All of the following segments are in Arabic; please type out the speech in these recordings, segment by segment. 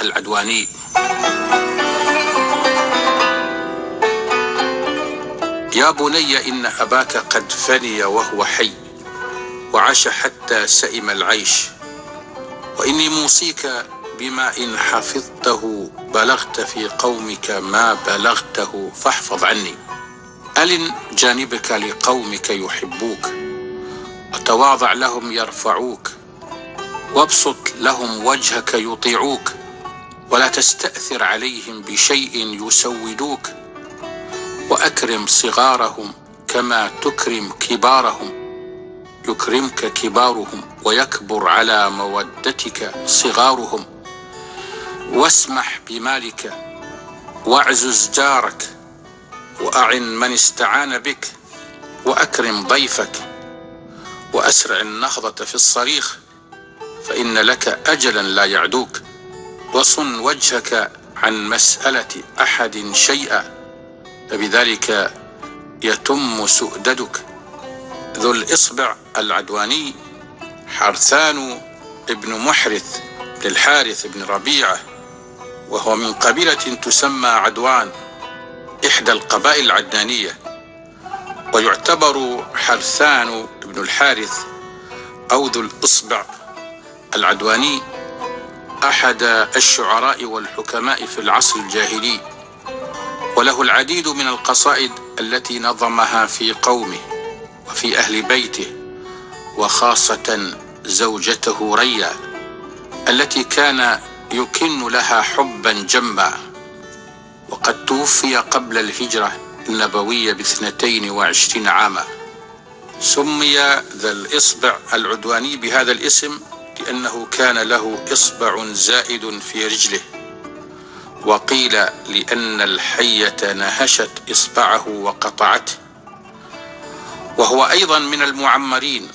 العدواني. يا بني إن أباك قد فني وهو حي وعاش حتى سئم العيش. وإني موصيك بما إن حفظته بلغت في قومك ما بلغته فاحفظ عني. ألن جانبك لقومك يحبوك وتواضع لهم يرفعوك وابسط لهم وجهك يطيعوك. ولا تستأثر عليهم بشيء يسودوك وأكرم صغارهم كما تكرم كبارهم يكرمك كبارهم ويكبر على مودتك صغارهم. واسمح بمالك واعزز جارك وأعن من استعان بك وأكرم ضيفك وأسرع النهضة في الصريخ فإن لك أجلا لا يعدوك. وصن وجهك عن مسألة أحد شيئا فبذلك يتم سؤددك. ذو الإصبع العدواني حرثان ابن محرث للحارث بن ربيعة وهو من قبيلة تسمى عدوان إحدى القبائل العدنانية. ويعتبر حرثان ابن الحارث أو ذو الإصبع العدواني أحد الشعراء والحكماء في العصر الجاهلي وله العديد من القصائد التي نظمها في قومه وفي أهل بيته وخاصة زوجته ريا التي كان يكن لها حبا جما. وقد توفي قبل الهجرة النبوية باثنتين وعشرين عاما. سمي ذا الإصبع العدواني بهذا الاسم لأنه كان له إصبع زائد في رجله. وقيل لأن الحية نهشت إصبعه وقطعته. وهو أيضا من المعمرين.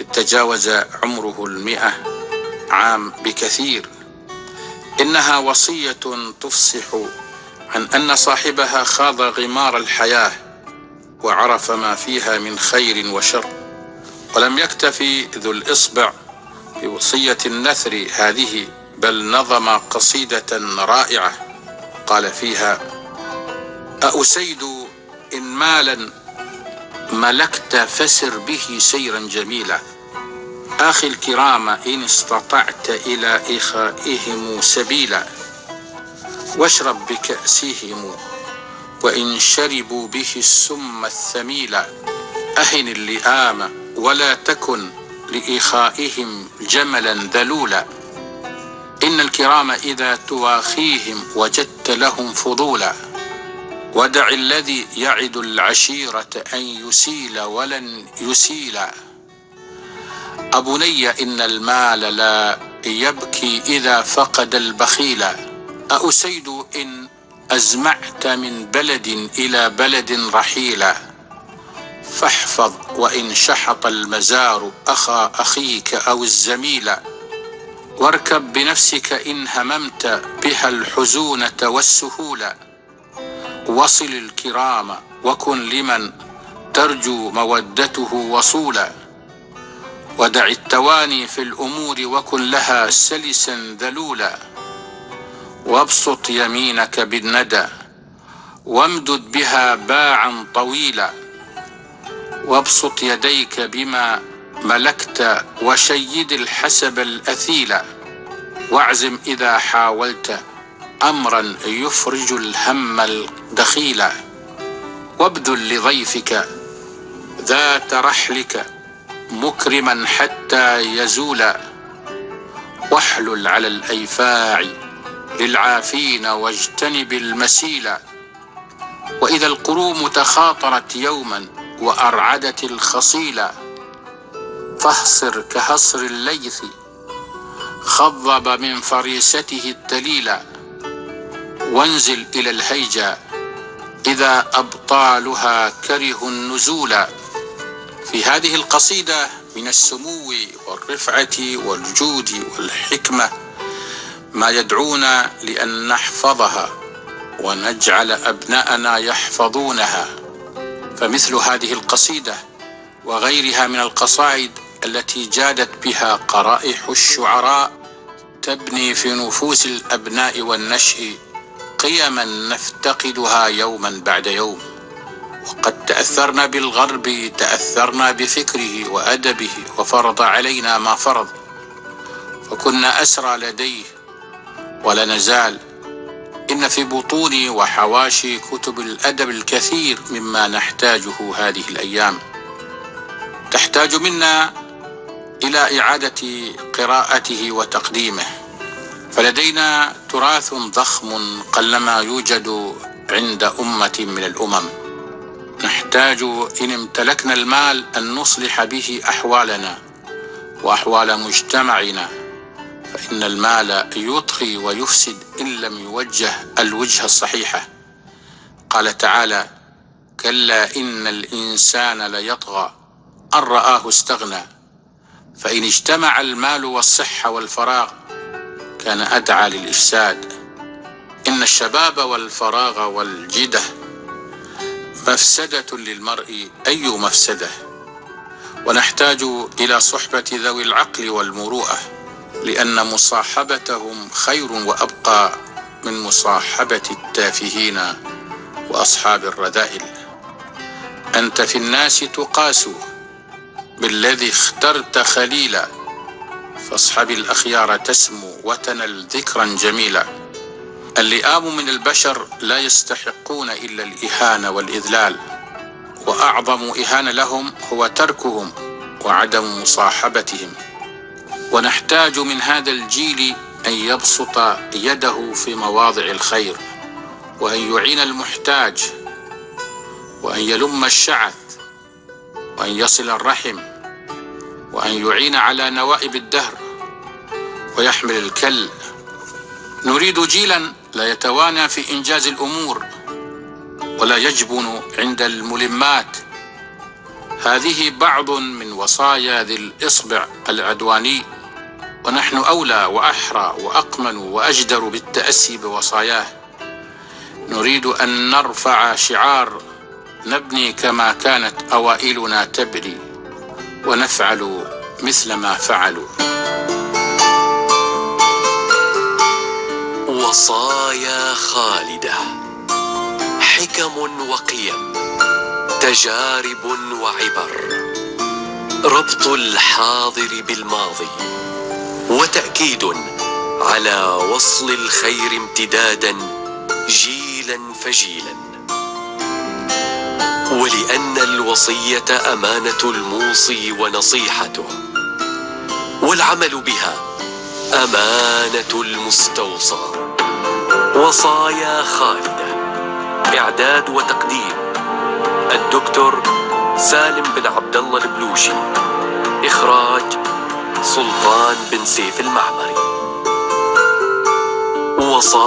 إذ تجاوز عمره المئة عام بكثير. إنها وصية تفصح عن أن صاحبها خاض غمار الحياة وعرف ما فيها من خير وشر. ولم يكتفي ذو الإصبع بوصية النثر هذه بل نظم قصيدة رائعة. قال فيها أأسيد إن مالا ملكت فسر به سيرا جميلا. أخي الكرام إن استطعت إلى إخائهم سبيلا. واشرب بكأسهم وإن شربوا به السم الثميلا. أهن اللئام ولا تكن لإخائهم جملا ذلولا. إن الكرام إذا تواخيهم وجدت لهم فضولا. ودع الذي يعد العشيرة أن يسيل ولن يسيلا. أبني إن المال لا يبكي إذا فقد البخيل. أأسيد إن أزمعت من بلد إلى بلد رحيلا. فاحفظ وإن شحط المزار أخا أخيك أو الزميل. واركب بنفسك إن هممت بها الحزونة والسهولة وصل الكرام وكن لمن ترجو مودته وصولا. ودع التواني في الأمور وكن لها سلسا ذلولا. وابسط يمينك بالندى. وامدد بها باعا طويلا. وابسط يديك بما ملكت وشيد الحسب الأثيلا واعزم إذا حاولت أمرا يفرج الهم الدخيل. وابذل لضيفك ذات رحلك مكرما حتى يزول. واحلل على الأيفاع للعافين واجتنب المسيل. وإذا القروم تخاطرت يوما وأرعدت الخصيل. فاهصر كهصر الليث. خضب من فريسته التليلة وانزل إلى الهيجا إذا أبطالها كرهوا النزول. في هذه القصيدة من السمو والرفعة والجود والحكمة ما يدعونا لأن نحفظها ونجعل أبناءنا يحفظونها. فمثل هذه القصيدة وغيرها من القصائد التي جادت بها قرائح الشعراء تبني في نفوس الأبناء والنشء قيما نفتقدها يوما بعد يوم. وقد تأثرنا بالغرب تأثرنا بفكره وأدبه وفرض علينا ما فرض. فكنا أسرى لديه ولا نزال إن في بطون وحواشي كتب الأدب الكثير مما نحتاجه هذه الأيام. تحتاج منا إلى إعادة قراءته وتقديمه. فلدينا تراث ضخم قلما يوجد عند أمة من الأمم. نحتاج إن امتلكنا المال أن نصلح به أحوالنا وأحوال مجتمعنا. فإن المال يطغي ويفسد إن لم يوجه الوجهة الصحيحة قال تعالى كلا إن الإنسان ليطغى. أن رآه استغنى. فإن اجتمع المال والصحة والفراغ كان أدعى للإفساد. إن الشباب والفراغ والجدة مفسدة للمرء أي مفسدة. ونحتاج إلى صحبة ذوي العقل والمروءة. لأن مصاحبتهم خير وأبقى من مصاحبة التافهين وأصحاب الرذائل. أنت في الناس تقاس بالذي اخترت خليلا فاصحب الأخيار تسمو وتنل ذكرا جميلا. اللئام من البشر لا يستحقون إلا الإهانة والإذلال وأعظم إهانة لهم هو تركهم وعدم مصاحبتهم. ونحتاج من هذا الجيل أن يبسط يده في مواضع الخير وأن يعين المحتاج وأن يلم الشعث وأن يصل الرحم وأن يعين على نوائب الدهر ويحمل الكل. نريد جيلا لا يتوانى في إنجاز الأمور ولا يجبن عند الملمات. هذه بعض من وصايا ذي الإصبع العدواني. ونحن أولى وأحرى وأقمن وأجدر بالتأسي بوصاياه. نريد أن نرفع شعار نبني كما كانت أوائلنا تبني ونفعل مثل ما فعلوا. وصايا خالدة حكم وقيم تجارب وعبر ربط الحاضر بالماضي. وتأكيد على وصل الخير امتدادا جيلا فجيلا. ولأن الوصية أمانة الموصي ونصيحته والعمل بها أمانة المستوصى. وصايا خالدة إعداد وتقديم الدكتور سالم بن عبد الله البلوشي. إخراج سلطان بن سيف المعمري. وصايا